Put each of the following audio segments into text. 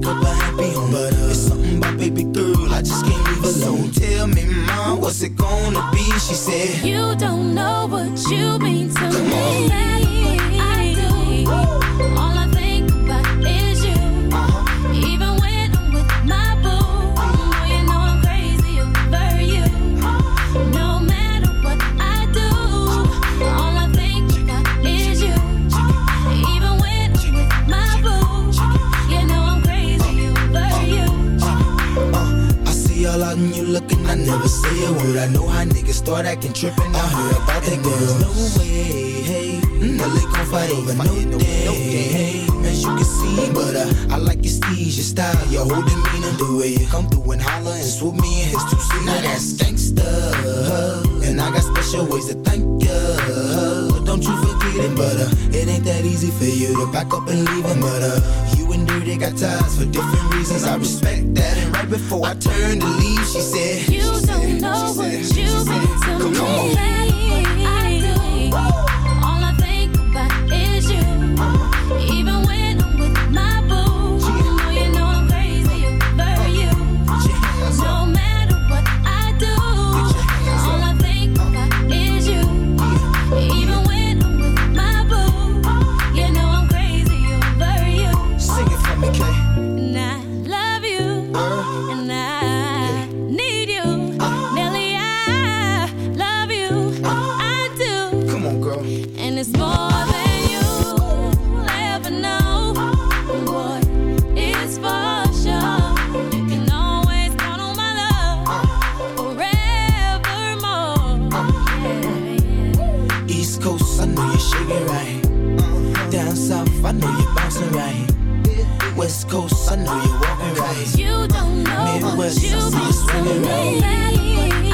Break up a happy home. But uh, it's something about baby girl, I just can't leave alone. Tell me, mom, what's it gonna be? She said, You don't know what you mean to me. No matter what I do, all looking, I never say a word. I know how niggas start acting tripping. I heard about that girl. No way, hey. No, they gon' fight over no day. As you can see, but uh, I like your steez, your style, your whole demeanor, the way you come through and holler and swoop me in his two seat. Now that's gangsta, and I got special ways to thank you. Don't you forget it, but uh, it ain't that easy for you to back up and leave him. But uh, you and Dirty got ties for different reasons. I respect that. And right before I turned to leave, she said, You don't know what you mean to me. No matter right. West Coast, I know you're walking right. You don't know what Midwest, you I see you swinging right.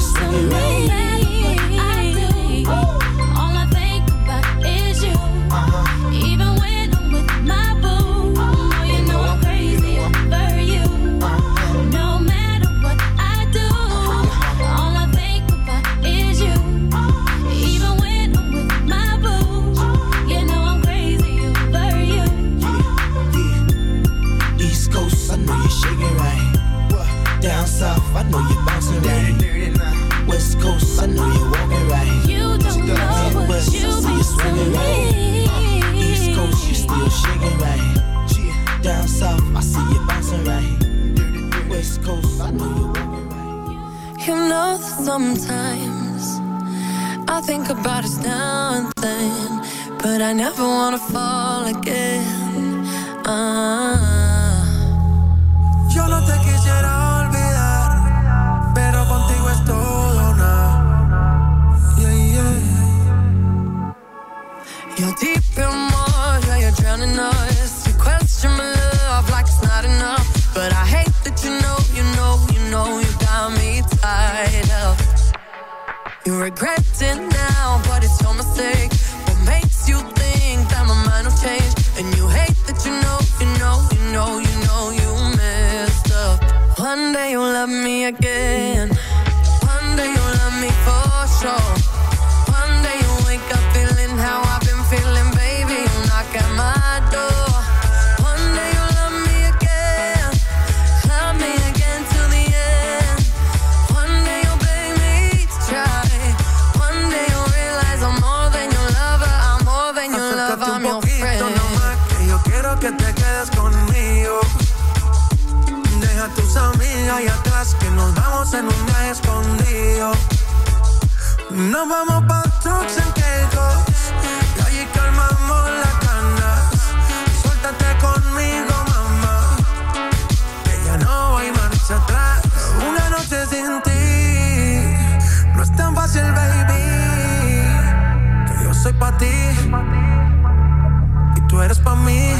just a. Nos vamos pa' trucks en quecos. Y allí calmamos las canas. Suéltate conmigo, mamá. Que ya no hay marcha atrás. Una noche sin ti. No es tan fácil, baby. Que yo soy pa' ti. Y tú eres pa' mí.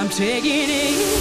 I'm taking it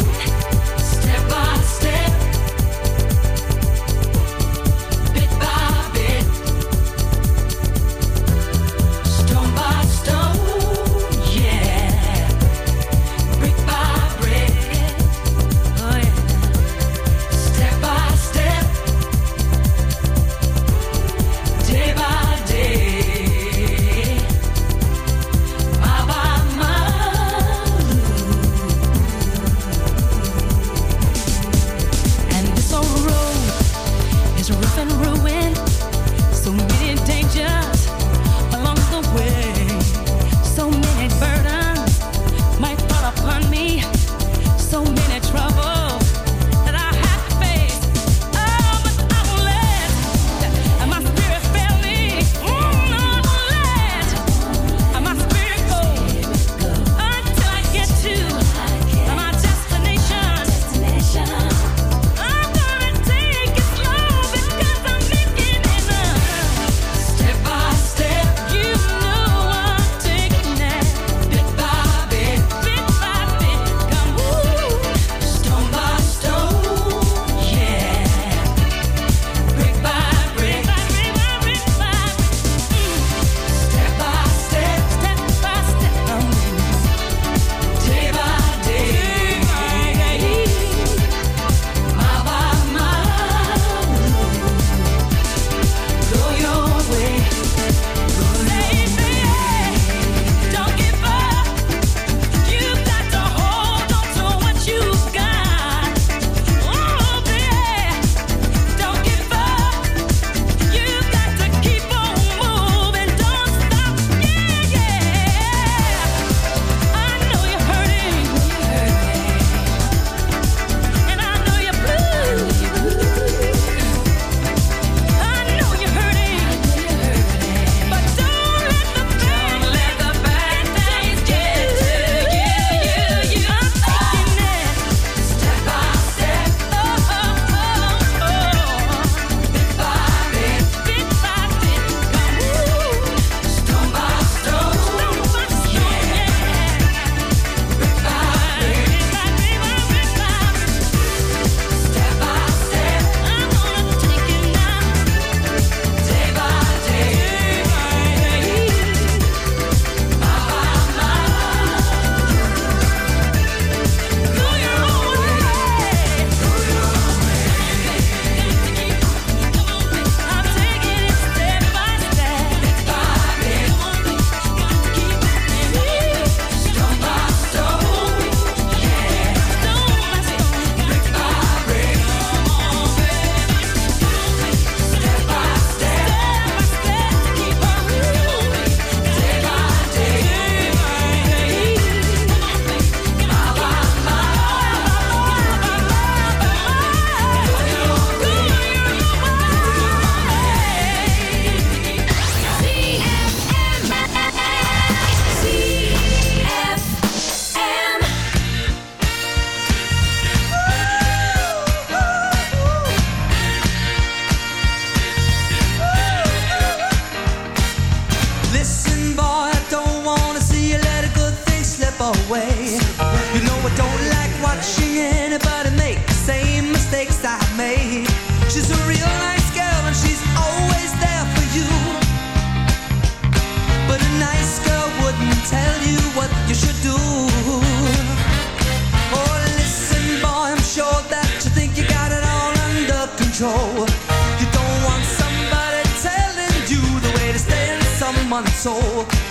someone's soul.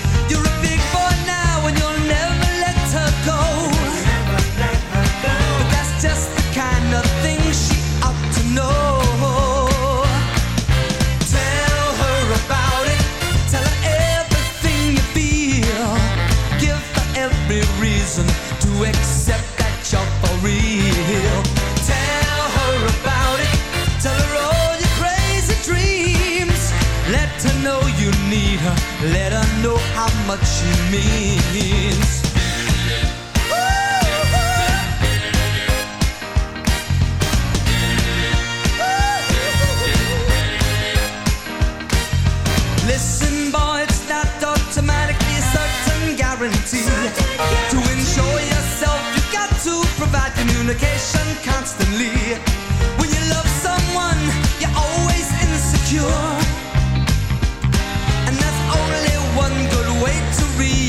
me.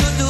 should do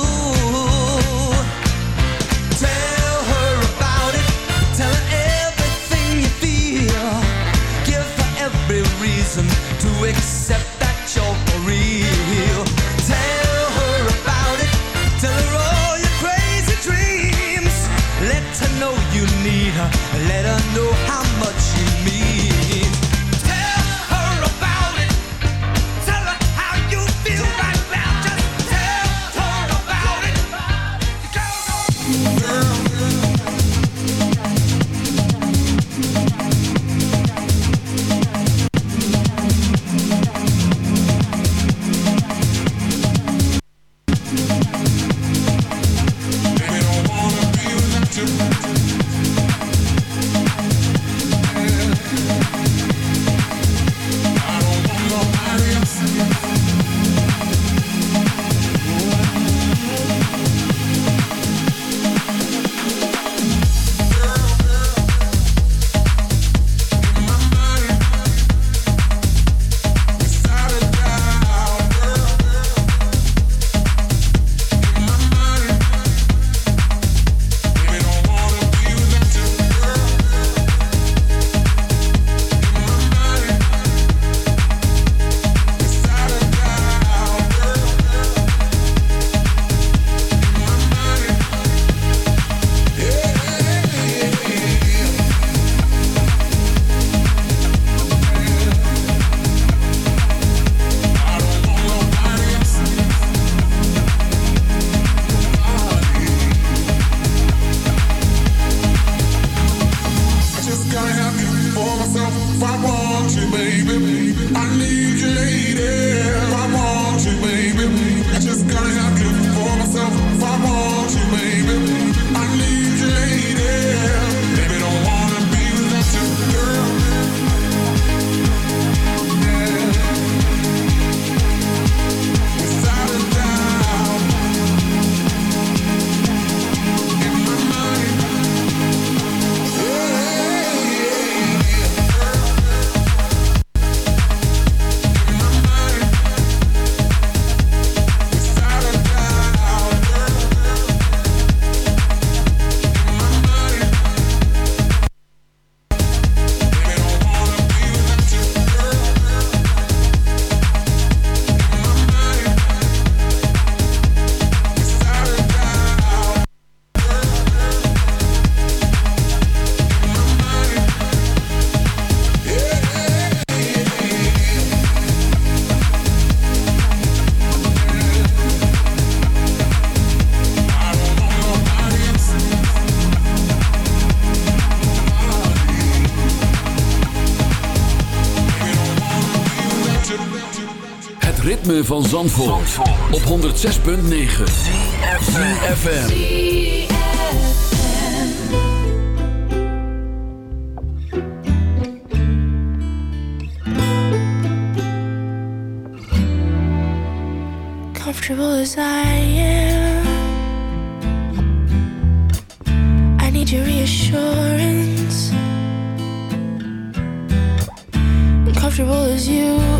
ritme van Zandvoort, Zandvoort. op 106.9 ZFM Comfortable as I am. I need your reassurance. Comfortable as you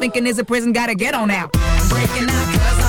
thinking is a prison, gotta get on out. Breaking out,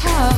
Oh.